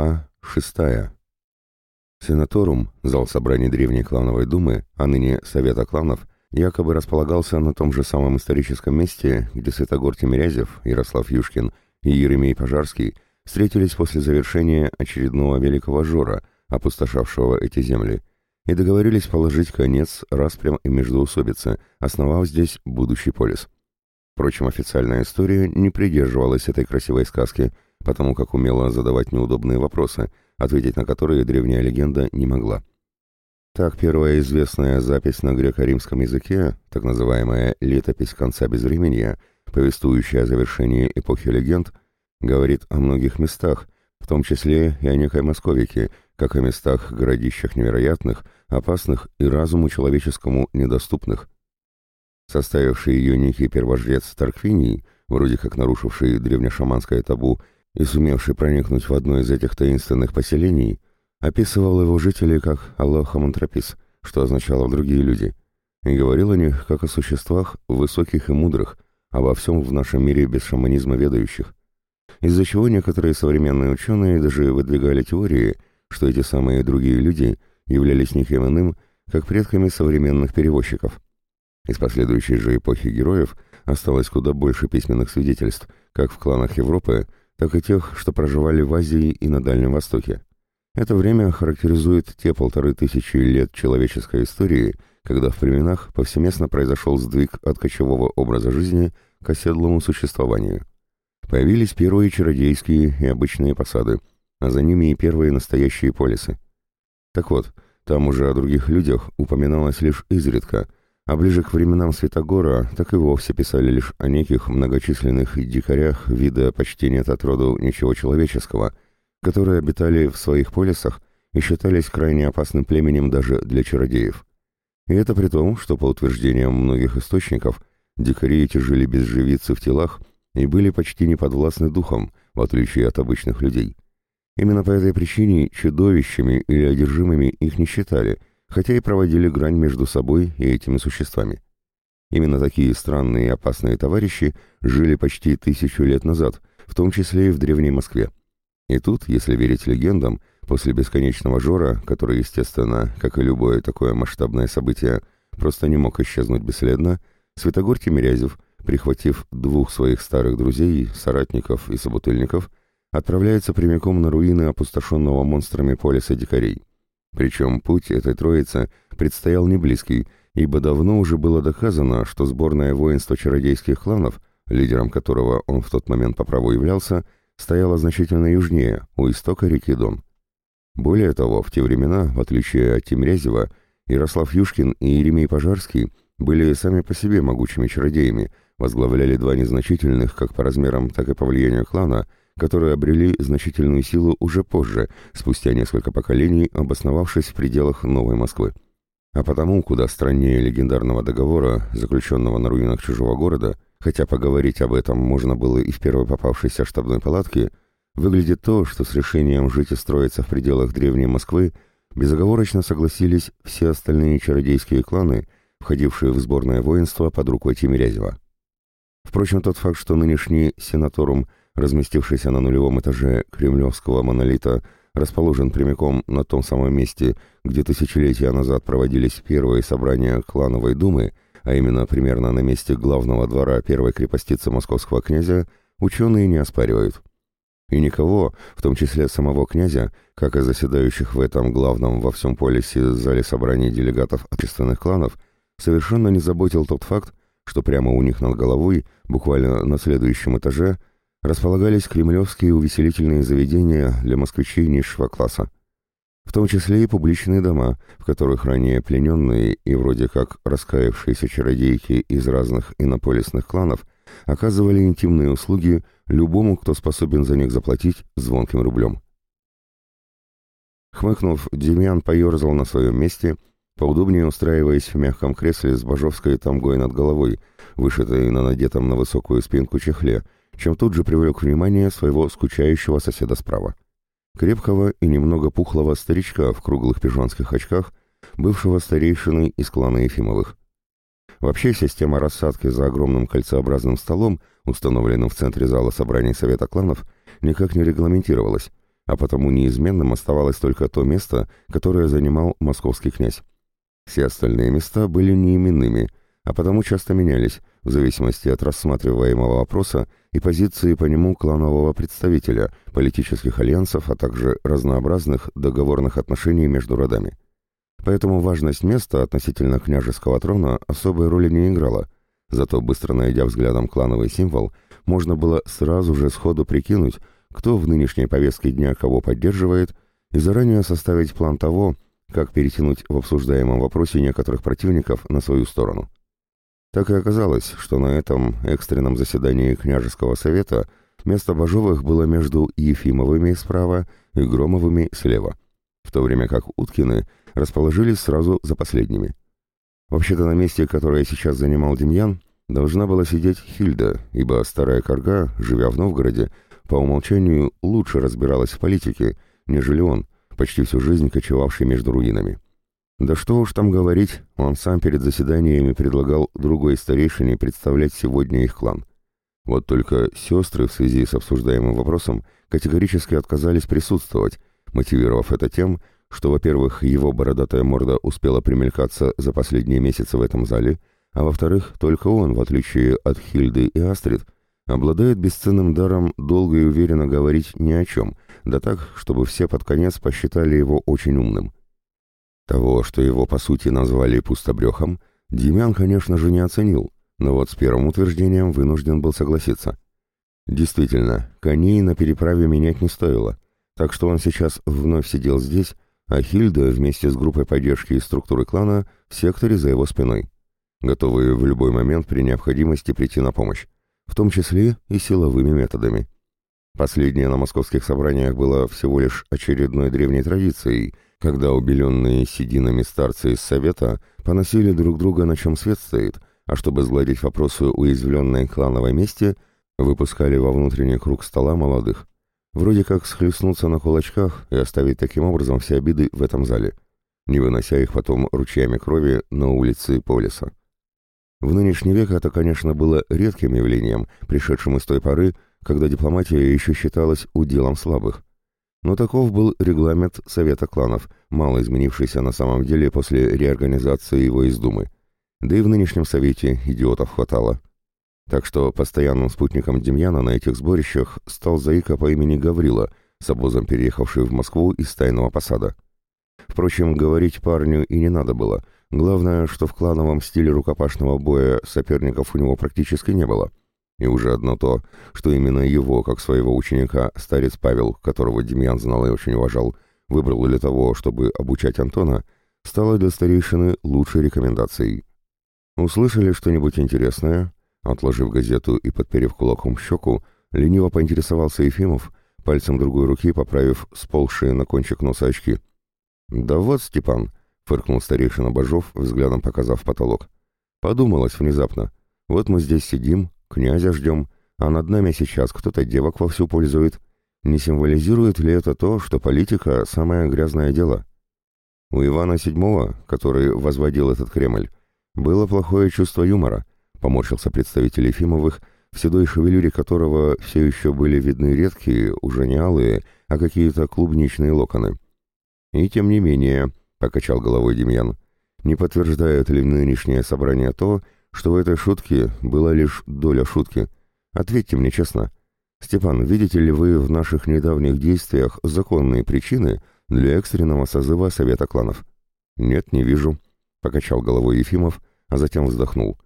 Глава шестая. Сенаторум, зал собраний Древней Клановой Думы, а ныне Совета Кланов, якобы располагался на том же самом историческом месте, где Святогор Тимирязев, Ярослав Юшкин и Еремей Пожарский встретились после завершения очередного великого жора, опустошавшего эти земли, и договорились положить конец распрям и междоусобице, основав здесь будущий полис. Впрочем, официальная история не придерживалась этой красивой сказки – потому как умела задавать неудобные вопросы, ответить на которые древняя легенда не могла. Так первая известная запись на греко-римском языке, так называемая «летопись конца безвременья», повествующая о завершении эпохи легенд, говорит о многих местах, в том числе и о некой Московике, как о местах-городищах невероятных, опасных и разуму человеческому недоступных. Составивший ее некий первожрец Тарквиний, вроде как нарушивший древнешаманское табу и сумевший проникнуть в одно из этих таинственных поселений, описывал его жителей как аллахамантропис, что означало «другие люди», и говорил о них как о существах высоких и мудрых, обо всем в нашем мире без шаманизма ведающих, из-за чего некоторые современные ученые даже выдвигали теории, что эти самые другие люди являлись никем иным, как предками современных перевозчиков. Из последующей же эпохи героев осталось куда больше письменных свидетельств, как в кланах Европы, так и тех, что проживали в Азии и на Дальнем Востоке. Это время характеризует те полторы тысячи лет человеческой истории, когда в племенах повсеместно произошел сдвиг от кочевого образа жизни к оседлому существованию. Появились первые чародейские и обычные посады, а за ними и первые настоящие полисы. Так вот, там уже о других людях упоминалось лишь изредка – а ближе к временам Святогора так и вовсе писали лишь о неких многочисленных дикарях, вида почти нет от роду ничего человеческого, которые обитали в своих полисах и считались крайне опасным племенем даже для чародеев. И это при том, что по утверждениям многих источников, дикари эти жили без живицы в телах и были почти не подвластны духом, в отличие от обычных людей. Именно по этой причине чудовищами или одержимыми их не считали – хотя и проводили грань между собой и этими существами. Именно такие странные и опасные товарищи жили почти тысячу лет назад, в том числе и в Древней Москве. И тут, если верить легендам, после бесконечного жора, который, естественно, как и любое такое масштабное событие, просто не мог исчезнуть бесследно, Святогор Тимирязев, прихватив двух своих старых друзей, соратников и собутыльников, отправляется прямиком на руины опустошенного монстрами полиса дикарей. Причем путь этой троицы предстоял не близкий, ибо давно уже было доказано, что сборное воинство чародейских кланов, лидером которого он в тот момент по праву являлся, стояло значительно южнее, у истока реки Дон. Более того, в те времена, в отличие от Тимрязева, Ярослав Юшкин и Еремей Пожарский были сами по себе могучими чародеями, возглавляли два незначительных как по размерам, так и по влиянию клана – которые обрели значительную силу уже позже, спустя несколько поколений, обосновавшись в пределах Новой Москвы. А потому, куда страннее легендарного договора, заключенного на руинах чужого города, хотя поговорить об этом можно было и в первой попавшейся штабной палатке, выглядит то, что с решением жить и строиться в пределах древней Москвы безоговорочно согласились все остальные чародейские кланы, входившие в сборное воинство под рукой Тимирязева. Впрочем, тот факт, что нынешний сенаторум – разместившийся на нулевом этаже кремлевского монолита, расположен прямиком на том самом месте, где тысячелетия назад проводились первые собрания клановой думы, а именно примерно на месте главного двора первой крепостицы московского князя, ученые не оспаривают. И никого, в том числе самого князя, как и заседающих в этом главном во всем полисе зале собраний делегатов общественных кланов, совершенно не заботил тот факт, что прямо у них над головой, буквально на следующем этаже, располагались кремлевские увеселительные заведения для москвичей низшего класса, в том числе и публичные дома, в которых ранее плененные и вроде как раскаявшиеся чародейки из разных инополисных кланов оказывали интимные услуги любому, кто способен за них заплатить звонким рублем. Хмыкнув, Демьян поерзал на своем месте, поудобнее устраиваясь в мягком кресле с божовской тамгой над головой, вышитой на надетом на высокую спинку чехле, чем тут же привлек внимание своего скучающего соседа справа. Крепкого и немного пухлого старичка в круглых пижонских очках, бывшего старейшины из клана Ефимовых. Вообще система рассадки за огромным кольцеобразным столом, установленным в центре зала собраний Совета кланов, никак не регламентировалась, а потому неизменным оставалось только то место, которое занимал московский князь. Все остальные места были неименными, а потому часто менялись, в зависимости от рассматриваемого вопроса и позиции по нему кланового представителя, политических альянсов, а также разнообразных договорных отношений между родами. Поэтому важность места относительно княжеского трона особой роли не играла, зато быстро найдя взглядом клановый символ, можно было сразу же сходу прикинуть, кто в нынешней повестке дня кого поддерживает, и заранее составить план того, как перетянуть в обсуждаемом вопросе некоторых противников на свою сторону. Так и оказалось, что на этом экстренном заседании княжеского совета место Бажовых было между Ефимовыми справа и Громовыми слева, в то время как Уткины расположились сразу за последними. Вообще-то на месте, которое сейчас занимал Демьян, должна была сидеть Хильда, ибо старая корга, живя в Новгороде, по умолчанию лучше разбиралась в политике, нежели он, почти всю жизнь кочевавший между руинами. Да что уж там говорить, он сам перед заседаниями предлагал другой старейшине представлять сегодня их клан. Вот только сестры в связи с обсуждаемым вопросом категорически отказались присутствовать, мотивировав это тем, что, во-первых, его бородатая морда успела примелькаться за последние месяцы в этом зале, а во-вторых, только он, в отличие от Хильды и Астрид, обладает бесценным даром долго и уверенно говорить ни о чем, да так, чтобы все под конец посчитали его очень умным. Того, что его по сути назвали пустобрехом, Демьян, конечно же, не оценил, но вот с первым утверждением вынужден был согласиться. Действительно, коней на переправе менять не стоило, так что он сейчас вновь сидел здесь, а Хильда вместе с группой поддержки и структуры клана в секторе за его спиной, готовые в любой момент при необходимости прийти на помощь в том числе и силовыми методами. Последнее на московских собраниях было всего лишь очередной древней традицией, когда убеленные сединами старцы из Совета поносили друг друга на чем свет стоит, а чтобы сгладить вопросы уязвленной клановой мести, выпускали во внутренний круг стола молодых. Вроде как схлестнуться на кулачках и оставить таким образом все обиды в этом зале, не вынося их потом ручьями крови на улице Полиса. В нынешний век это, конечно, было редким явлением, пришедшим из той поры, когда дипломатия еще считалась уделом слабых. Но таков был регламент Совета кланов, мало изменившийся на самом деле после реорганизации его из Думы. Да и в нынешнем Совете идиотов хватало. Так что постоянным спутником Демьяна на этих сборищах стал заика по имени Гаврила, с обозом переехавший в Москву из тайного посада. Впрочем, говорить парню и не надо было — Главное, что в клановом стиле рукопашного боя соперников у него практически не было. И уже одно то, что именно его, как своего ученика, старец Павел, которого Демьян знал и очень уважал, выбрал для того, чтобы обучать Антона, стало для старейшины лучшей рекомендацией. «Услышали что-нибудь интересное?» Отложив газету и подперев кулаком щеку, лениво поинтересовался Ефимов, пальцем другой руки поправив сползшие на кончик носа очки. «Да вот, Степан», фыркнул старейшина Бажов, взглядом показав потолок. Подумалось внезапно. Вот мы здесь сидим, князя ждем, а над нами сейчас кто-то девок вовсю пользует. Не символизирует ли это то, что политика — самое грязное дело? У Ивана VII, который возводил этот Кремль, было плохое чувство юмора, поморщился представитель Ефимовых, в седой шевелюре которого все еще были видны редкие, уже не алые, а какие-то клубничные локоны. И тем не менее, покачал головой Демьян. Не подтверждает ли нынешнее собрание то, что в этой шутке была лишь доля шутки? Ответьте мне честно. Степан, видите ли вы в наших недавних действиях законные причины для экстренного созыва Совета кланов? Нет, не вижу, покачал головой Ефимов, а затем вздохнул.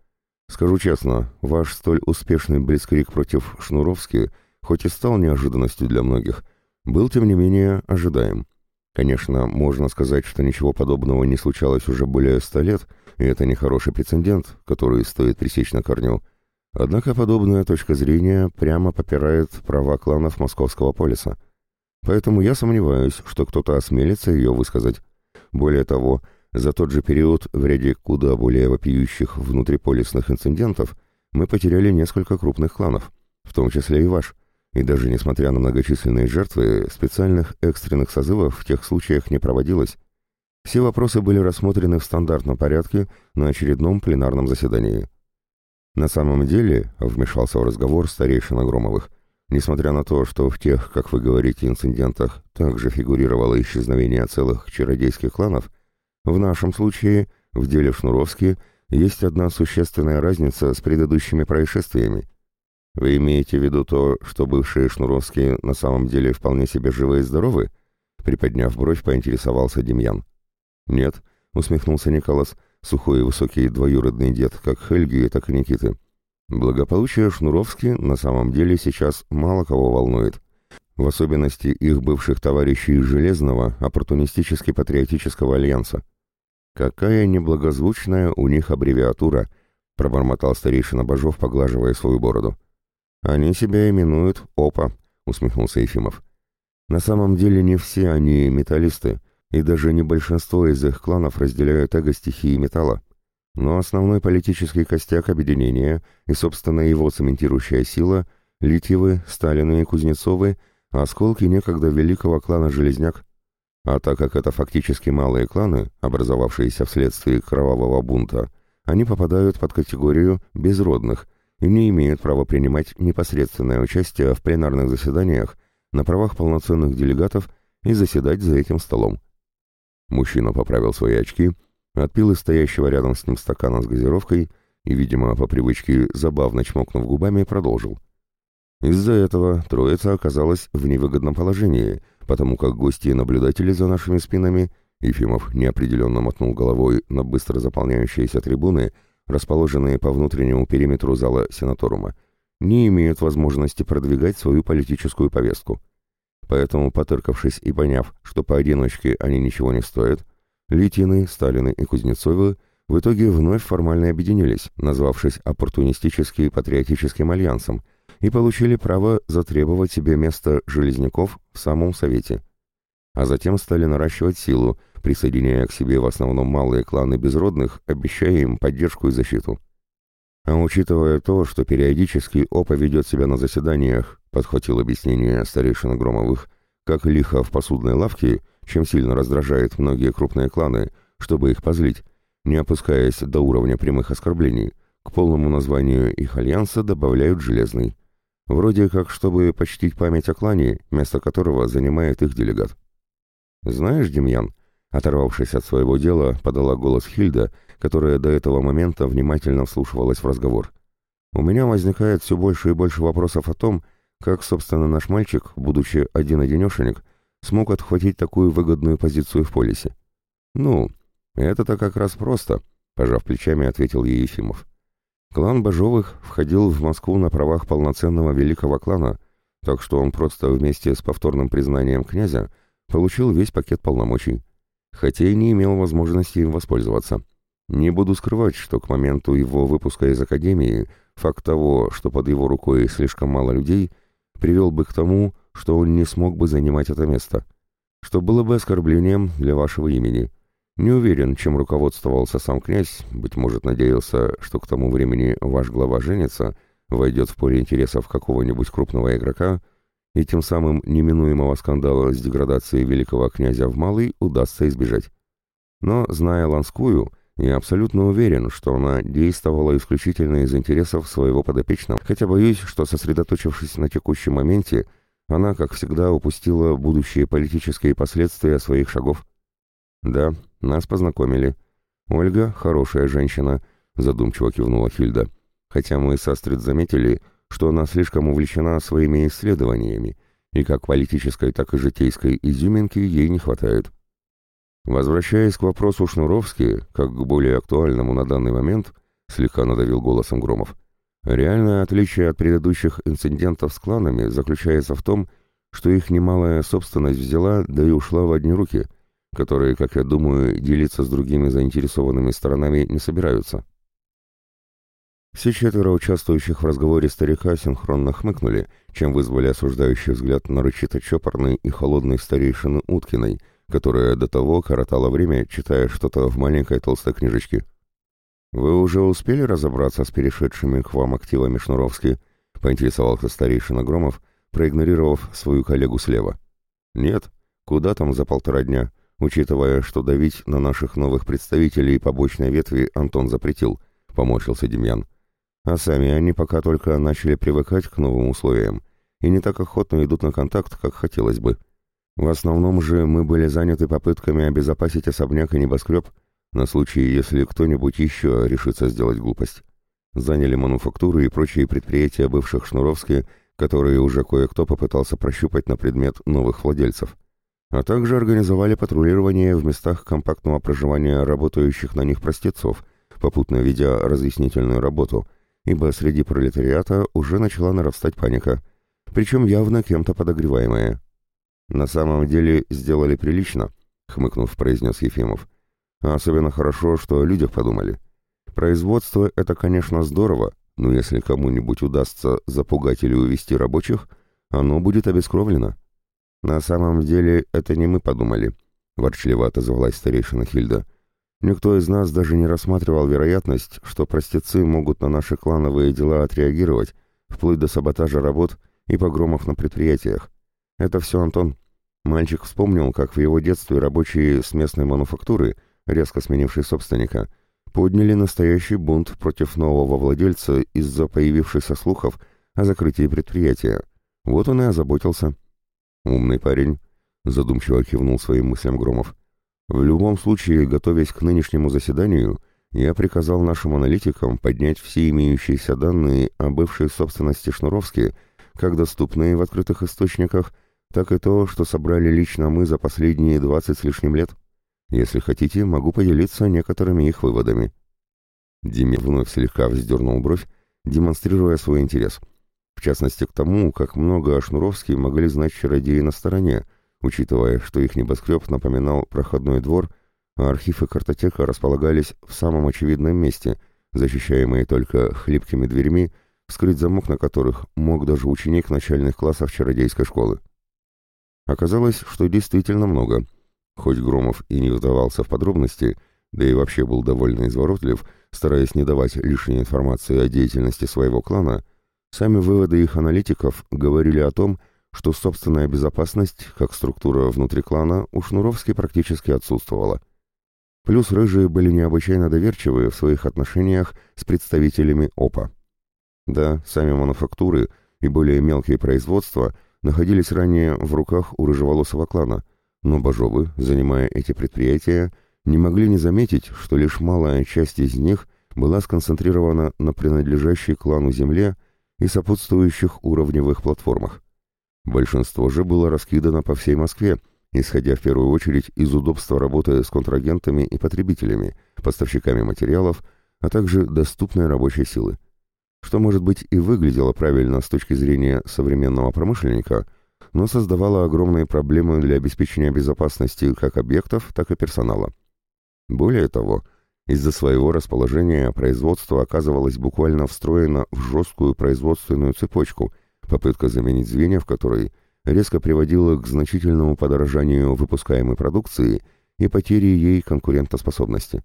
Скажу честно, ваш столь успешный блицкрик против Шнуровски, хоть и стал неожиданностью для многих, был, тем не менее, ожидаем. Конечно, можно сказать, что ничего подобного не случалось уже более ста лет, и это нехороший прецедент, который стоит пресечь на корню. Однако подобная точка зрения прямо попирает права кланов Московского полиса. Поэтому я сомневаюсь, что кто-то осмелится ее высказать. Более того, за тот же период в ряде куда более вопиющих внутриполисных инцидентов мы потеряли несколько крупных кланов, в том числе и ваш – и даже несмотря на многочисленные жертвы, специальных экстренных созывов в тех случаях не проводилось. Все вопросы были рассмотрены в стандартном порядке на очередном пленарном заседании. На самом деле, вмешался в разговор старейшина Громовых, Несмотря на то, что в тех, как вы говорите, инцидентах также фигурировало исчезновение целых чародейских кланов, в нашем случае, в деле Шнуровски, есть одна существенная разница с предыдущими происшествиями. Вы имеете в виду то, что бывшие Шнуровские на самом деле вполне себе живы и здоровы? Приподняв бровь, поинтересовался Демьян. Нет, усмехнулся Николас, сухой и высокий двоюродный дед, как Хельги, так и Никиты. Благополучие Шнуровски на самом деле сейчас мало кого волнует. В особенности их бывших товарищей из Железного оппортунистически-патриотического альянса. «Какая неблагозвучная у них аббревиатура», — пробормотал старейшина Бажов, поглаживая свою бороду. «Они себя именуют ОПА», — усмехнулся Ефимов. «На самом деле не все они металлисты, и даже не большинство из их кланов разделяют эго стихии металла. Но основной политический костяк объединения и, собственно, его цементирующая сила — Литьевы, Сталины и Кузнецовы — осколки некогда великого клана Железняк. А так как это фактически малые кланы, образовавшиеся вследствие кровавого бунта, они попадают под категорию безродных и не имеют права принимать непосредственное участие в пленарных заседаниях на правах полноценных делегатов и заседать за этим столом. Мужчина поправил свои очки — отпил из стоящего рядом с ним стакана с газировкой и, видимо, по привычке забавно чмокнув губами, продолжил. Из-за этого троица оказалась в невыгодном положении, потому как гости и наблюдатели за нашими спинами, Ефимов неопределенно мотнул головой на быстро заполняющиеся трибуны, расположенные по внутреннему периметру зала сенаторума, не имеют возможности продвигать свою политическую повестку. Поэтому, потыркавшись и поняв, что поодиночке они ничего не стоят, Литины, Сталины и Кузнецовы в итоге вновь формально объединились, назвавшись оппортунистически патриотическим альянсом, и получили право затребовать себе место железняков в самом Совете. А затем стали наращивать силу, присоединяя к себе в основном малые кланы безродных, обещая им поддержку и защиту. А учитывая то, что периодически ОПА ведет себя на заседаниях, подхватил объяснение старейшина Громовых, как лихо в посудной лавке – чем сильно раздражает многие крупные кланы, чтобы их позлить, не опускаясь до уровня прямых оскорблений, к полному названию их альянса добавляют «железный». Вроде как, чтобы почтить память о клане, место которого занимает их делегат. «Знаешь, Демьян», оторвавшись от своего дела, подала голос Хильда, которая до этого момента внимательно вслушивалась в разговор. «У меня возникает все больше и больше вопросов о том, как, собственно, наш мальчик, будучи один-одинешенек, смог отхватить такую выгодную позицию в полисе? Ну, это-то как раз просто, пожав плечами, ответил ей Ефимов. Клан Бажовых входил в Москву на правах полноценного великого клана, так что он просто вместе с повторным признанием князя получил весь пакет полномочий, хотя и не имел возможности им воспользоваться. Не буду скрывать, что к моменту его выпуска из Академии факт того, что под его рукой слишком мало людей, привел бы к тому, что он не смог бы занимать это место, что было бы оскорблением для вашего имени. Не уверен, чем руководствовался сам князь, быть может, надеялся, что к тому времени ваш глава женится, войдет в поле интересов какого-нибудь крупного игрока, и тем самым неминуемого скандала с деградацией великого князя в Малый удастся избежать. Но, зная Ланскую, я абсолютно уверен, что она действовала исключительно из интересов своего подопечного, хотя боюсь, что, сосредоточившись на текущем моменте, она, как всегда, упустила будущие политические последствия своих шагов. «Да, нас познакомили. Ольга — хорошая женщина», — задумчиво кивнула Хильда. «Хотя мы с Астрид заметили, что она слишком увлечена своими исследованиями, и как политической, так и житейской изюминки ей не хватает». Возвращаясь к вопросу Шнуровски, как к более актуальному на данный момент, слегка надавил голосом Громов, Реальное отличие от предыдущих инцидентов с кланами заключается в том, что их немалая собственность взяла, да и ушла в одни руки, которые, как я думаю, делиться с другими заинтересованными сторонами не собираются. Все четверо участвующих в разговоре старика синхронно хмыкнули, чем вызвали осуждающий взгляд нарочито чопорной и холодной старейшины Уткиной, которая до того коротала время, читая что-то в маленькой толстой книжечке. «Вы уже успели разобраться с перешедшими к вам активами Шнуровски?» — поинтересовался старейшина Громов, проигнорировав свою коллегу слева. «Нет, куда там за полтора дня, учитывая, что давить на наших новых представителей побочной ветви Антон запретил», — поморщился Демьян. «А сами они пока только начали привыкать к новым условиям, и не так охотно идут на контакт, как хотелось бы. В основном же мы были заняты попытками обезопасить особняк и небоскреб на случай, если кто-нибудь еще решится сделать глупость. Заняли мануфактуры и прочие предприятия бывших Шнуровски, которые уже кое-кто попытался прощупать на предмет новых владельцев. А также организовали патрулирование в местах компактного проживания работающих на них простецов, попутно ведя разъяснительную работу, ибо среди пролетариата уже начала нарастать паника, причем явно кем-то подогреваемая. «На самом деле сделали прилично», — хмыкнув, произнес Ефимов. «А особенно хорошо, что о людях подумали. Производство — это, конечно, здорово, но если кому-нибудь удастся запугать или увести рабочих, оно будет обескровлено». «На самом деле это не мы подумали», — ворчливо отозвалась старейшина Хильда. «Никто из нас даже не рассматривал вероятность, что простецы могут на наши клановые дела отреагировать, вплоть до саботажа работ и погромов на предприятиях. Это все Антон. Мальчик вспомнил, как в его детстве рабочие с местной мануфактуры, резко сменившие собственника, подняли настоящий бунт против нового владельца из-за появившихся слухов о закрытии предприятия. Вот он и озаботился. «Умный парень», — задумчиво кивнул своим мыслям Громов. «В любом случае, готовясь к нынешнему заседанию, я приказал нашим аналитикам поднять все имеющиеся данные о бывшей собственности Шнуровски, как доступные в открытых источниках, так и то, что собрали лично мы за последние двадцать с лишним лет. Если хотите, могу поделиться некоторыми их выводами». Диме вновь слегка вздернул бровь, демонстрируя свой интерес. В частности, к тому, как много о Шнуровске могли знать чародеи на стороне, учитывая, что их небоскреб напоминал проходной двор, а архив и картотека располагались в самом очевидном месте, защищаемые только хлипкими дверьми, вскрыть замок на которых мог даже ученик начальных классов чародейской школы. Оказалось, что действительно много. Хоть Громов и не вдавался в подробности, да и вообще был довольно изворотлив, стараясь не давать лишней информации о деятельности своего клана, сами выводы их аналитиков говорили о том, что собственная безопасность, как структура внутри клана, у Шнуровски практически отсутствовала. Плюс рыжие были необычайно доверчивы в своих отношениях с представителями ОПА. Да, сами мануфактуры и более мелкие производства находились ранее в руках у рыжеволосого клана, но Бажовы, занимая эти предприятия, не могли не заметить, что лишь малая часть из них была сконцентрирована на принадлежащей клану земле и сопутствующих уровневых платформах. Большинство же было раскидано по всей Москве, исходя в первую очередь из удобства работы с контрагентами и потребителями, поставщиками материалов, а также доступной рабочей силы что, может быть, и выглядело правильно с точки зрения современного промышленника, но создавало огромные проблемы для обеспечения безопасности как объектов, так и персонала. Более того, из-за своего расположения производство оказывалось буквально встроено в жесткую производственную цепочку, попытка заменить звенья в которой резко приводила к значительному подорожанию выпускаемой продукции и потере ей конкурентоспособности.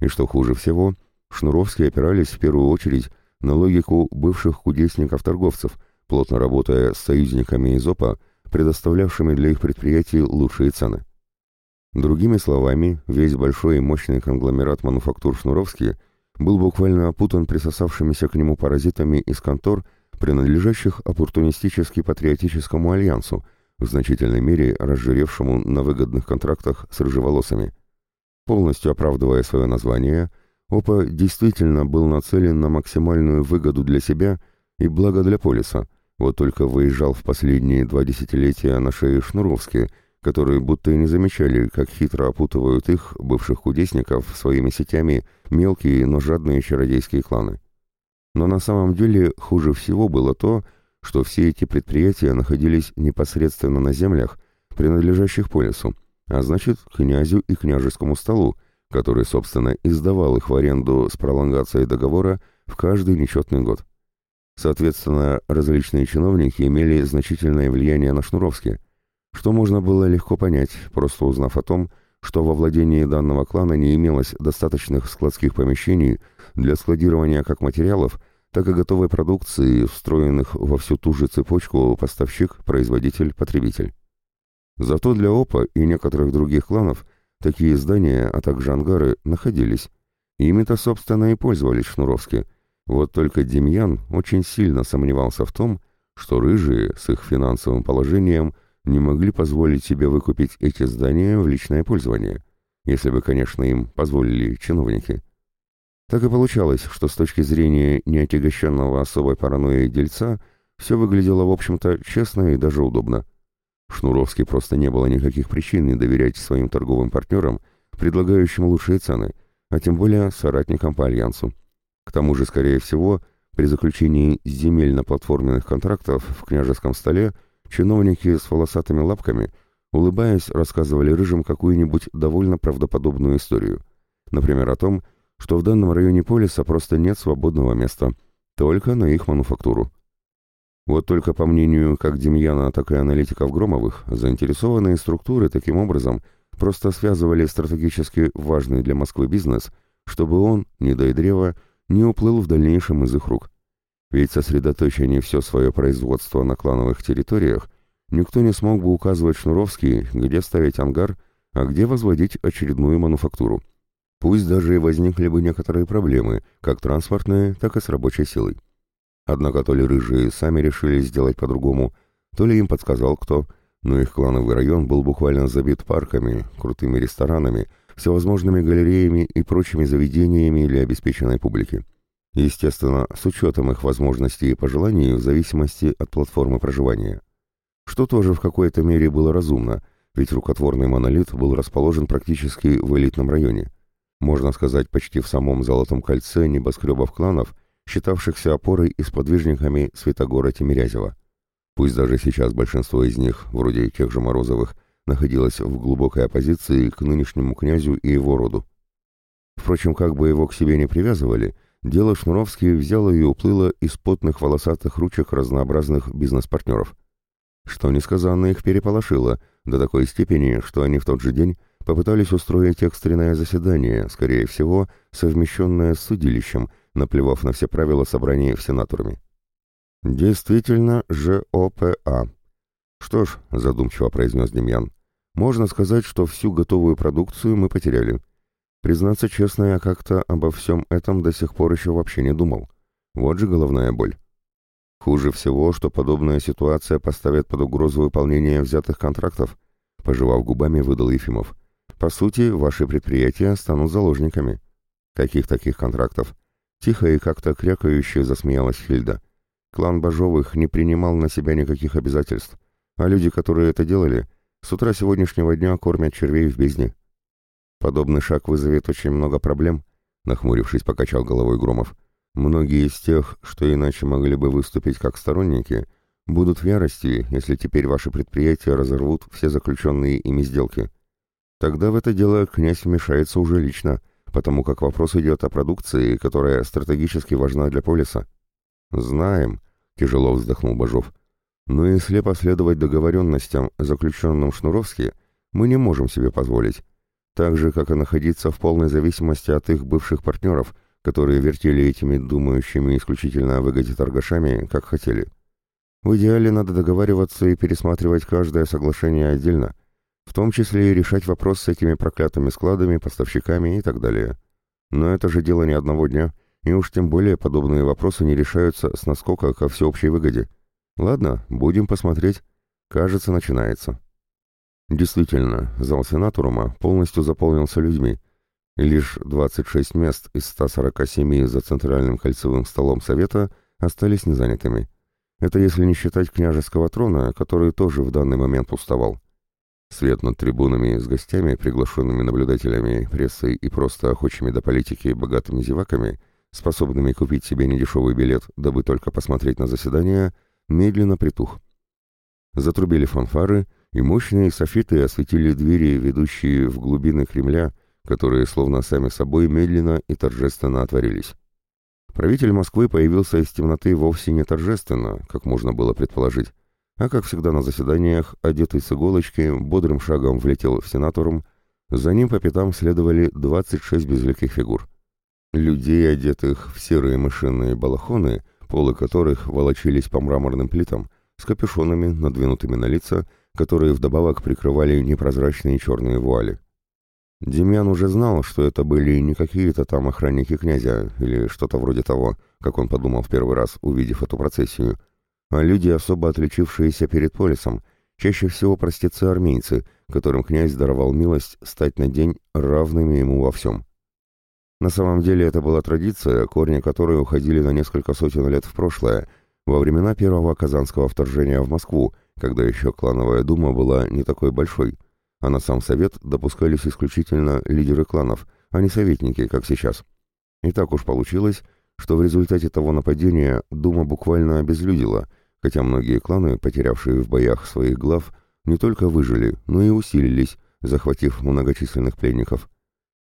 И что хуже всего, Шнуровские опирались в первую очередь на логику бывших кудесников-торговцев, плотно работая с союзниками из ОПА, предоставлявшими для их предприятий лучшие цены. Другими словами, весь большой и мощный конгломерат мануфактур Шнуровский был буквально опутан присосавшимися к нему паразитами из контор, принадлежащих оппортунистически-патриотическому альянсу, в значительной мере разжиревшему на выгодных контрактах с рыжеволосыми. Полностью оправдывая свое название, Опа действительно был нацелен на максимальную выгоду для себя и благо для полиса, вот только выезжал в последние два десятилетия на шее Шнуровски, которые будто и не замечали, как хитро опутывают их, бывших кудесников, своими сетями мелкие, но жадные чародейские кланы. Но на самом деле хуже всего было то, что все эти предприятия находились непосредственно на землях, принадлежащих полису, а значит, князю и княжескому столу, который, собственно, издавал их в аренду с пролонгацией договора в каждый нечетный год. Соответственно, различные чиновники имели значительное влияние на Шнуровске, что можно было легко понять, просто узнав о том, что во владении данного клана не имелось достаточных складских помещений для складирования как материалов, так и готовой продукции, встроенных во всю ту же цепочку поставщик, производитель, потребитель. Зато для ОПА и некоторых других кланов – Такие здания, а также ангары, находились. Ими-то, собственно, и пользовались шнуровски. Вот только Демьян очень сильно сомневался в том, что рыжие с их финансовым положением не могли позволить себе выкупить эти здания в личное пользование, если бы, конечно, им позволили чиновники. Так и получалось, что с точки зрения неотягощенного особой паранойей дельца все выглядело, в общем-то, честно и даже удобно. Шнуровский просто не было никаких причин не доверять своим торговым партнерам, предлагающим лучшие цены, а тем более соратникам по альянсу. К тому же, скорее всего, при заключении земельно-платформенных контрактов в княжеском столе чиновники с волосатыми лапками, улыбаясь, рассказывали рыжим какую-нибудь довольно правдоподобную историю. Например, о том, что в данном районе полиса просто нет свободного места, только на их мануфактуру. Вот только по мнению как Демьяна, так и аналитиков Громовых, заинтересованные структуры таким образом просто связывали стратегически важный для Москвы бизнес, чтобы он, не дай древа, не уплыл в дальнейшем из их рук. Ведь сосредоточив они все свое производство на клановых территориях, никто не смог бы указывать Шнуровский, где ставить ангар, а где возводить очередную мануфактуру. Пусть даже и возникли бы некоторые проблемы, как транспортные, так и с рабочей силой. Однако то ли рыжие сами решили сделать по-другому, то ли им подсказал кто, но их клановый район был буквально забит парками, крутыми ресторанами, всевозможными галереями и прочими заведениями для обеспеченной публики. Естественно, с учетом их возможностей и пожеланий в зависимости от платформы проживания. Что тоже в какой-то мере было разумно, ведь рукотворный монолит был расположен практически в элитном районе – можно сказать, почти в самом Золотом кольце небоскребов кланов, считавшихся опорой и сподвижниками Святогора Тимирязева. Пусть даже сейчас большинство из них, вроде тех же Морозовых, находилось в глубокой оппозиции к нынешнему князю и его роду. Впрочем, как бы его к себе не привязывали, дело Шнуровский взяло и уплыло из потных волосатых ручек разнообразных бизнес-партнеров. Что несказанно их переполошило, до такой степени, что они в тот же день попытались устроить экстренное заседание, скорее всего, совмещенное с судилищем, наплевав на все правила собрания в сенаторами. «Действительно, ЖОПА». «Что ж», — задумчиво произнес Демьян, — «можно сказать, что всю готовую продукцию мы потеряли. Признаться честно, я как-то обо всем этом до сих пор еще вообще не думал. Вот же головная боль». «Хуже всего, что подобная ситуация поставит под угрозу выполнение взятых контрактов», — пожевав губами, выдал Ефимов. По сути, ваши предприятия станут заложниками. Каких таких контрактов? Тихо и как-то крякающе засмеялась Хильда. Клан Бажовых не принимал на себя никаких обязательств, а люди, которые это делали, с утра сегодняшнего дня кормят червей в бездне. Подобный шаг вызовет очень много проблем, нахмурившись, покачал головой Громов. Многие из тех, что иначе могли бы выступить как сторонники, будут в ярости, если теперь ваши предприятия разорвут все заключенные ими сделки. Тогда в это дело князь вмешается уже лично, потому как вопрос идет о продукции, которая стратегически важна для полиса. «Знаем», — тяжело вздохнул Бажов. «Но если последовать договоренностям, заключенным Шнуровски, мы не можем себе позволить. Так же, как и находиться в полной зависимости от их бывших партнеров, которые вертели этими думающими исключительно о выгоде торгашами, как хотели. В идеале надо договариваться и пересматривать каждое соглашение отдельно, в том числе и решать вопрос с этими проклятыми складами, поставщиками и так далее. Но это же дело не одного дня, и уж тем более подобные вопросы не решаются с наскока ко всеобщей выгоде. Ладно, будем посмотреть. Кажется, начинается. Действительно, зал сенаторума полностью заполнился людьми. Лишь 26 мест из 147 за центральным кольцевым столом совета остались незанятыми. Это если не считать княжеского трона, который тоже в данный момент пустовал. Свет над трибунами с гостями, приглашенными наблюдателями, прессой и просто охочими до политики богатыми зеваками, способными купить себе недешевый билет, дабы только посмотреть на заседание, медленно притух. Затрубили фанфары, и мощные софиты осветили двери, ведущие в глубины Кремля, которые словно сами собой медленно и торжественно отворились. Правитель Москвы появился из темноты вовсе не торжественно, как можно было предположить, а как всегда на заседаниях, одетый с иголочки, бодрым шагом влетел в сенаторум, за ним по пятам следовали 26 безликих фигур. Людей, одетых в серые мышиные балахоны, полы которых волочились по мраморным плитам, с капюшонами, надвинутыми на лица, которые вдобавок прикрывали непрозрачные черные вуали. Демьян уже знал, что это были не какие-то там охранники князя или что-то вроде того, как он подумал в первый раз, увидев эту процессию, а люди, особо отличившиеся перед полисом, чаще всего простецы-армейцы, которым князь даровал милость стать на день равными ему во всем. На самом деле это была традиция, корни которой уходили на несколько сотен лет в прошлое, во времена первого казанского вторжения в Москву, когда еще клановая дума была не такой большой, а на сам совет допускались исключительно лидеры кланов, а не советники, как сейчас. И так уж получилось, что в результате того нападения дума буквально обезлюдила, хотя многие кланы, потерявшие в боях своих глав, не только выжили, но и усилились, захватив многочисленных пленников.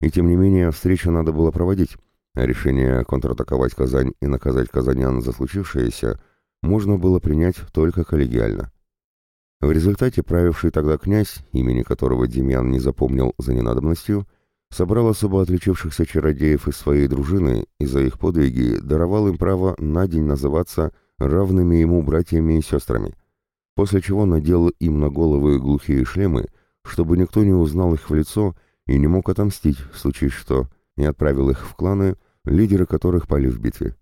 И тем не менее, встречу надо было проводить, а решение контратаковать Казань и наказать казанян за случившееся можно было принять только коллегиально. В результате правивший тогда князь, имени которого Демьян не запомнил за ненадобностью, собрал особо отличившихся чародеев из своей дружины и за их подвиги даровал им право на день называться равными ему братьями и сестрами, после чего надел им на головы глухие шлемы, чтобы никто не узнал их в лицо и не мог отомстить, в случае что, и отправил их в кланы, лидеры которых пали в битве.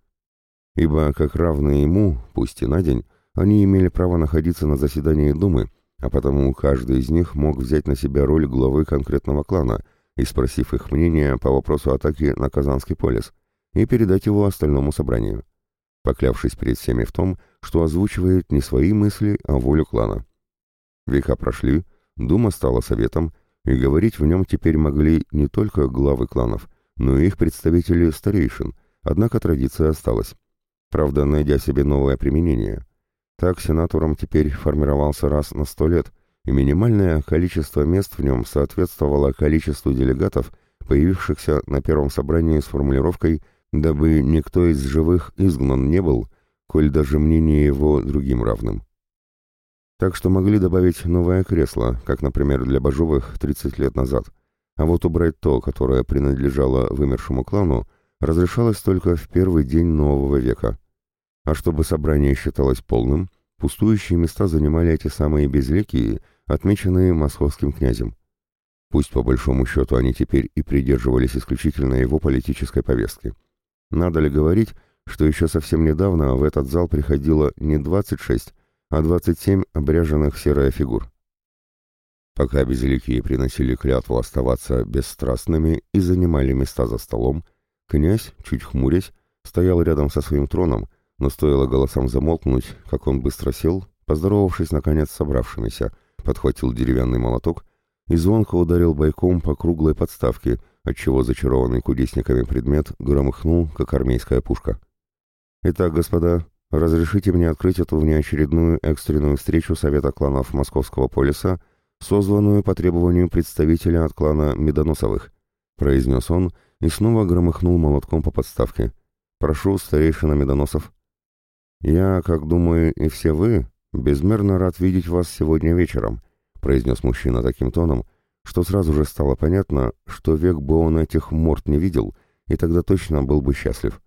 Ибо, как равные ему, пусть и на день, они имели право находиться на заседании Думы, а потому каждый из них мог взять на себя роль главы конкретного клана и, спросив их мнение по вопросу атаки на Казанский полис, и передать его остальному собранию, поклявшись перед всеми в том, что озвучивает не свои мысли, а волю клана. Века прошли, Дума стала советом, и говорить в нем теперь могли не только главы кланов, но и их представители старейшин, однако традиция осталась. Правда, найдя себе новое применение. Так сенатором теперь формировался раз на сто лет, и минимальное количество мест в нем соответствовало количеству делегатов, появившихся на первом собрании с формулировкой «дабы никто из живых изгнан не был», коль даже мнение его другим равным. Так что могли добавить новое кресло, как, например, для Бажовых 30 лет назад. А вот убрать то, которое принадлежало вымершему клану, разрешалось только в первый день нового века. А чтобы собрание считалось полным, пустующие места занимали эти самые безликие, отмеченные московским князем. Пусть по большому счету они теперь и придерживались исключительно его политической повестки. Надо ли говорить, что еще совсем недавно в этот зал приходило не 26, а 27 обряженных серая фигур. Пока безликие приносили клятву оставаться бесстрастными и занимали места за столом, князь, чуть хмурясь, стоял рядом со своим троном, но стоило голосам замолкнуть, как он быстро сел, поздоровавшись наконец собравшимися, подхватил деревянный молоток и звонко ударил бойком по круглой подставке, отчего зачарованный кудесниками предмет громыхнул, как армейская пушка. «Итак, господа, разрешите мне открыть эту внеочередную экстренную встречу Совета кланов Московского полиса, созванную по требованию представителя от клана Медоносовых», произнес он и снова громыхнул молотком по подставке. «Прошу, старейшина Медоносов». «Я, как думаю, и все вы, безмерно рад видеть вас сегодня вечером», произнес мужчина таким тоном, что сразу же стало понятно, что век бы он этих морд не видел, и тогда точно был бы счастлив.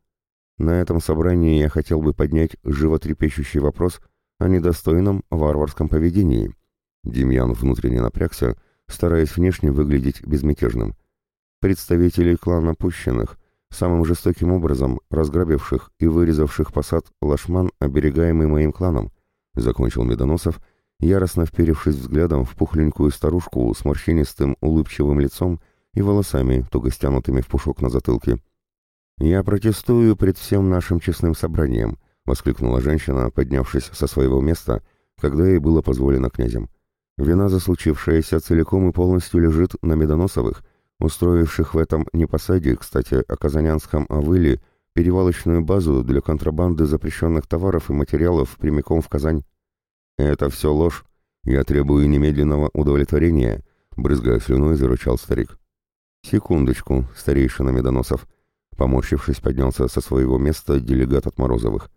На этом собрании я хотел бы поднять животрепещущий вопрос о недостойном варварском поведении. Демьян внутренне напрягся, стараясь внешне выглядеть безмятежным. Представителей клана Пущенных, самым жестоким образом разграбивших и вырезавших посад лашман, оберегаемый моим кланом, закончил Медоносов, яростно вперевшись взглядом в пухленькую старушку с морщинистым улыбчивым лицом и волосами, туго стянутыми в пушок на затылке. «Я протестую пред всем нашим честным собранием», — воскликнула женщина, поднявшись со своего места, когда ей было позволено князем. «Вина за случившееся целиком и полностью лежит на Медоносовых, устроивших в этом непосаде, кстати, о Казанянском Авыле, перевалочную базу для контрабанды запрещенных товаров и материалов прямиком в Казань. Это все ложь. Я требую немедленного удовлетворения», — брызгая слюной, зарычал старик. «Секундочку, старейшина Медоносов», Поморщившись, поднялся со своего места делегат от Морозовых.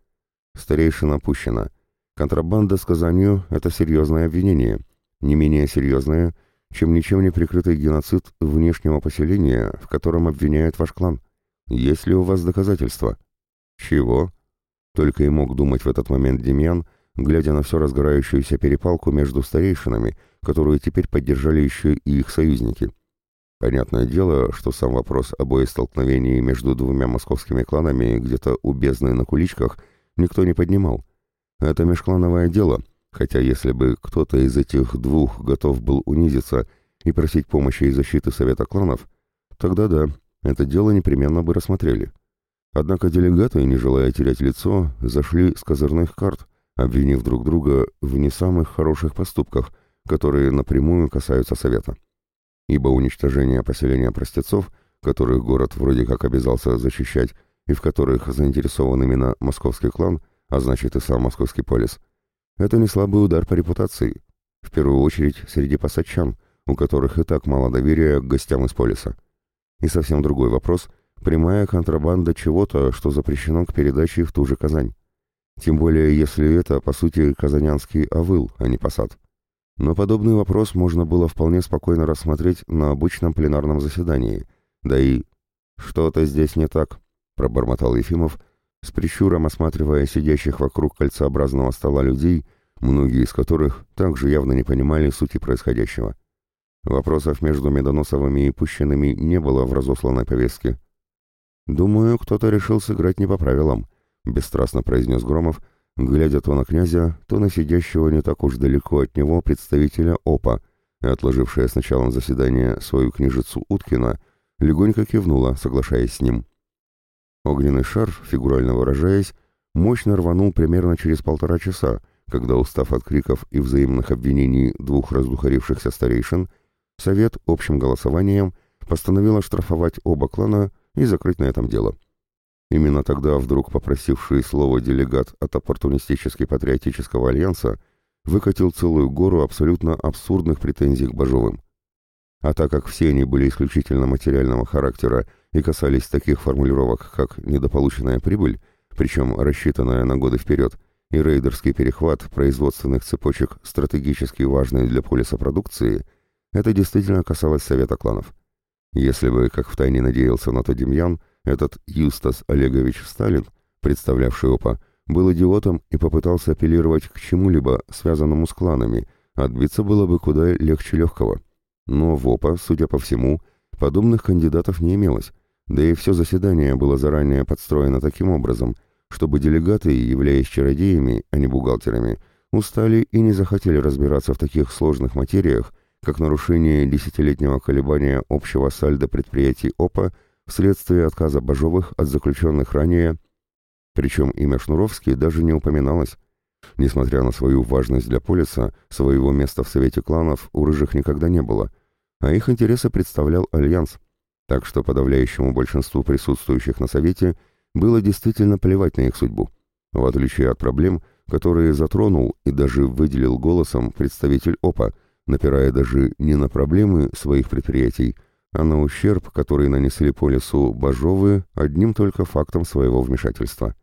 «Старейшина опущена. Контрабанда с Казанью — это серьезное обвинение. Не менее серьезное, чем ничем не прикрытый геноцид внешнего поселения, в котором обвиняет ваш клан. Есть ли у вас доказательства?» «Чего?» Только и мог думать в этот момент Демьян, глядя на всю разгорающуюся перепалку между старейшинами, которую теперь поддержали еще и их союзники. Понятное дело, что сам вопрос о боестолкновении между двумя московскими кланами где-то у бездны на куличках никто не поднимал. Это межклановое дело, хотя если бы кто-то из этих двух готов был унизиться и просить помощи и защиты Совета кланов, тогда да, это дело непременно бы рассмотрели. Однако делегаты, не желая терять лицо, зашли с козырных карт, обвинив друг друга в не самых хороших поступках, которые напрямую касаются Совета. Ибо уничтожение поселения простецов, которых город вроде как обязался защищать, и в которых заинтересован именно московский клан, а значит и сам московский полис, это не слабый удар по репутации, в первую очередь среди пассатчан, у которых и так мало доверия к гостям из полиса. И совсем другой вопрос – прямая контрабанда чего-то, что запрещено к передаче в ту же Казань. Тем более, если это, по сути, казанянский авыл, а не посад. Но подобный вопрос можно было вполне спокойно рассмотреть на обычном пленарном заседании. Да и «что-то здесь не так», — пробормотал Ефимов, с прищуром осматривая сидящих вокруг кольцеобразного стола людей, многие из которых также явно не понимали сути происходящего. Вопросов между Медоносовыми и Пущенными не было в разосланной повестке. «Думаю, кто-то решил сыграть не по правилам», — бесстрастно произнес Громов, глядя то на князя, то на сидящего не так уж далеко от него представителя ОПА, отложившая с началом заседания свою книжицу Уткина, легонько кивнула, соглашаясь с ним. Огненный шар, фигурально выражаясь, мощно рванул примерно через полтора часа, когда, устав от криков и взаимных обвинений двух раздухарившихся старейшин, Совет общим голосованием постановил оштрафовать оба клана и закрыть на этом дело. Именно тогда вдруг попросивший слово делегат от оппортунистически-патриотического альянса выкатил целую гору абсолютно абсурдных претензий к Бажовым. А так как все они были исключительно материального характера и касались таких формулировок, как «недополученная прибыль», причем рассчитанная на годы вперед, и рейдерский перехват производственных цепочек стратегически важной для полиса продукции, это действительно касалось Совета кланов. Если бы, как втайне надеялся на то Демьян, этот Юстас Олегович Сталин, представлявший ОПА, был идиотом и попытался апеллировать к чему-либо, связанному с кланами, отбиться было бы куда легче легкого. Но в ОПА, судя по всему, подобных кандидатов не имелось, да и все заседание было заранее подстроено таким образом, чтобы делегаты, являясь чародеями, а не бухгалтерами, устали и не захотели разбираться в таких сложных материях, как нарушение десятилетнего колебания общего сальда предприятий ОПА – вследствие отказа Бажовых от заключенных ранее, причем имя Шнуровский даже не упоминалось. Несмотря на свою важность для полиса, своего места в Совете кланов у рыжих никогда не было, а их интересы представлял Альянс, так что подавляющему большинству присутствующих на Совете было действительно плевать на их судьбу, в отличие от проблем, которые затронул и даже выделил голосом представитель ОПА, напирая даже не на проблемы своих предприятий, а на ущерб, который нанесли по лесу Бажовы одним только фактом своего вмешательства.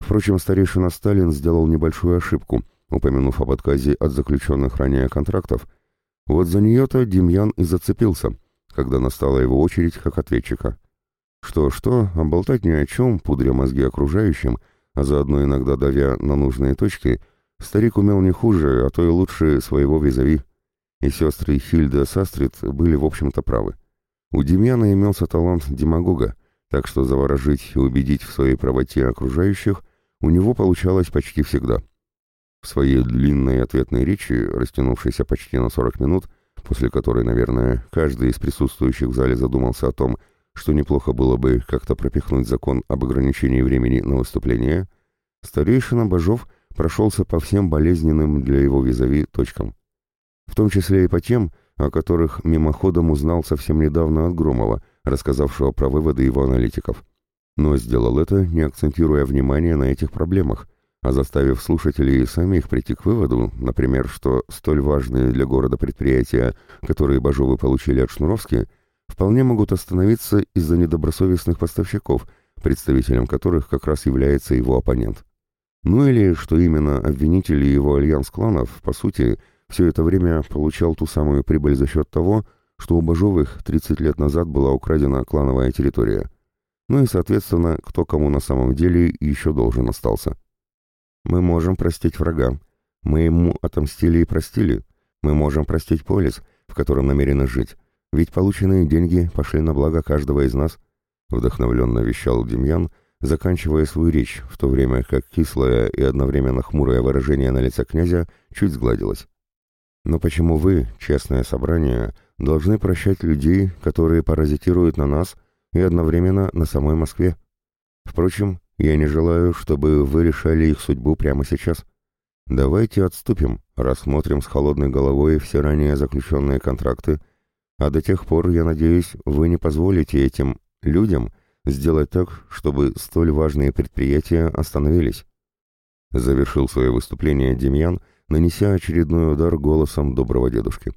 Впрочем, старейшина Сталин сделал небольшую ошибку, упомянув об отказе от заключенных ранее контрактов. Вот за нее-то Демьян и зацепился, когда настала его очередь как ответчика. Что-что, а болтать ни о чем, пудря мозги окружающим, а заодно иногда давя на нужные точки, старик умел не хуже, а то и лучше своего визави и сестры Хильда Састрид были, в общем-то, правы. У Демьяна имелся талант демагога, так что заворожить и убедить в своей правоте окружающих у него получалось почти всегда. В своей длинной ответной речи, растянувшейся почти на 40 минут, после которой, наверное, каждый из присутствующих в зале задумался о том, что неплохо было бы как-то пропихнуть закон об ограничении времени на выступление, старейшина Бажов прошелся по всем болезненным для его визави точкам в том числе и по тем, о которых мимоходом узнал совсем недавно от Громова, рассказавшего про выводы его аналитиков. Но сделал это, не акцентируя внимание на этих проблемах, а заставив слушателей сами их прийти к выводу, например, что столь важные для города предприятия, которые Бажовы получили от Шнуровски, вполне могут остановиться из-за недобросовестных поставщиков, представителем которых как раз является его оппонент. Ну или что именно обвинители его альянс кланов, по сути, все это время получал ту самую прибыль за счет того, что у Бажовых 30 лет назад была украдена клановая территория. Ну и, соответственно, кто кому на самом деле еще должен остался. Мы можем простить врага. Мы ему отомстили и простили. Мы можем простить полис, в котором намерены жить. Ведь полученные деньги пошли на благо каждого из нас, вдохновленно вещал Демьян, заканчивая свою речь, в то время как кислое и одновременно хмурое выражение на лице князя чуть сгладилось. «Но почему вы, честное собрание, должны прощать людей, которые паразитируют на нас и одновременно на самой Москве? Впрочем, я не желаю, чтобы вы решали их судьбу прямо сейчас. Давайте отступим, рассмотрим с холодной головой все ранее заключенные контракты, а до тех пор, я надеюсь, вы не позволите этим людям сделать так, чтобы столь важные предприятия остановились. Завершил свое выступление Демьян, нанеся очередной удар голосом доброго дедушки.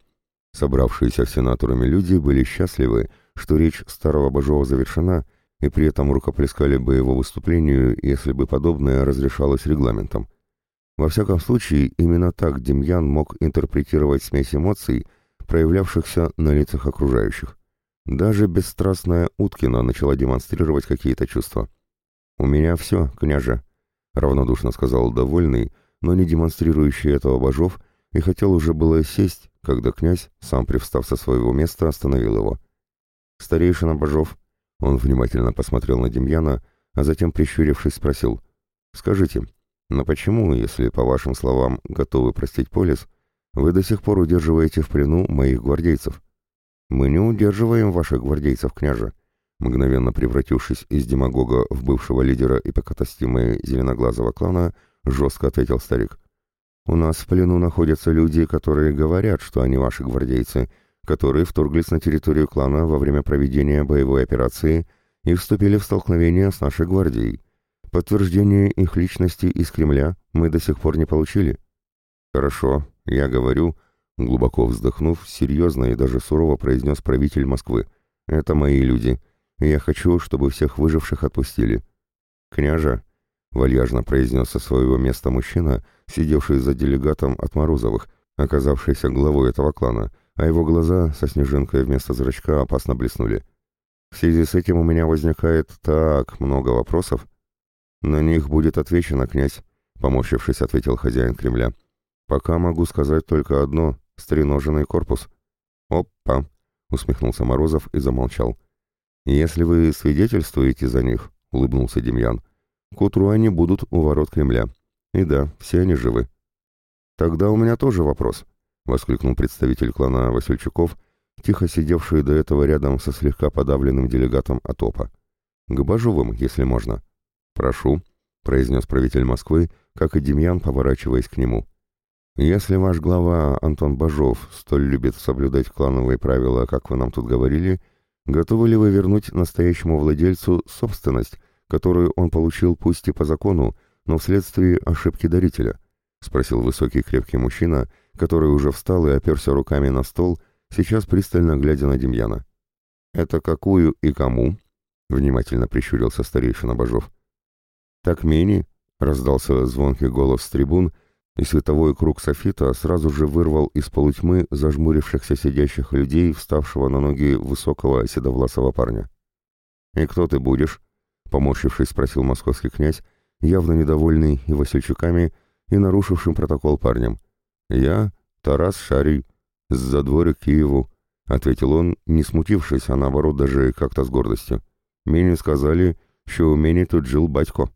Собравшиеся сенаторами люди были счастливы, что речь старого Бажова завершена, и при этом рукоплескали бы его выступлению, если бы подобное разрешалось регламентом. Во всяком случае, именно так Демьян мог интерпретировать смесь эмоций, проявлявшихся на лицах окружающих. Даже бесстрастная Уткина начала демонстрировать какие-то чувства. «У меня все, княже», — равнодушно сказал довольный, но не демонстрирующий этого Бажов, и хотел уже было сесть, когда князь, сам привстав со своего места, остановил его. «Старейшина Бажов», — он внимательно посмотрел на Демьяна, а затем, прищурившись, спросил, «Скажите, но почему, если, по вашим словам, готовы простить Полис, вы до сих пор удерживаете в плену моих гвардейцев?» «Мы не удерживаем ваших гвардейцев, княже», мгновенно превратившись из демагога в бывшего лидера эпокатастимы зеленоглазого клана, жестко ответил старик. У нас в плену находятся люди, которые говорят, что они ваши гвардейцы, которые вторглись на территорию клана во время проведения боевой операции и вступили в столкновение с нашей гвардией. Подтверждение их личности из Кремля мы до сих пор не получили. Хорошо, я говорю, глубоко вздохнув, серьезно и даже сурово произнес правитель Москвы. Это мои люди, я хочу, чтобы всех выживших отпустили. Княжа, вальяжно произнес со своего места мужчина, сидевший за делегатом от Морозовых, оказавшийся главой этого клана, а его глаза со снежинкой вместо зрачка опасно блеснули. В связи с этим у меня возникает так много вопросов. На них будет отвечено, князь, поморщившись, ответил хозяин Кремля. Пока могу сказать только одно — стреноженный корпус. Опа! усмехнулся Морозов и замолчал. Если вы свидетельствуете за них, улыбнулся Демьян, к утру они будут у ворот Кремля. И да, все они живы. Тогда у меня тоже вопрос, воскликнул представитель клана Васильчуков, тихо сидевший до этого рядом со слегка подавленным делегатом Атопа. К Бажовым, если можно. Прошу, произнес правитель Москвы, как и Демьян, поворачиваясь к нему. Если ваш глава Антон Бажов столь любит соблюдать клановые правила, как вы нам тут говорили, готовы ли вы вернуть настоящему владельцу собственность, которую он получил пусть и по закону, но вследствие ошибки дарителя?» — спросил высокий крепкий мужчина, который уже встал и оперся руками на стол, сейчас пристально глядя на Демьяна. «Это какую и кому?» — внимательно прищурился старейшина Бажов. «Так мини?» — раздался звонкий голос с трибун, и световой круг софита сразу же вырвал из полутьмы зажмурившихся сидящих людей, вставшего на ноги высокого седовласого парня. «И кто ты будешь?» — поморщившись, спросил московский князь, явно недовольный и Васильчуками, и нарушившим протокол парнем. «Я Тарас Шарий, с задворя Киеву», — ответил он, не смутившись, а наоборот даже как-то с гордостью. «Мне сказали, что у меня тут жил батько».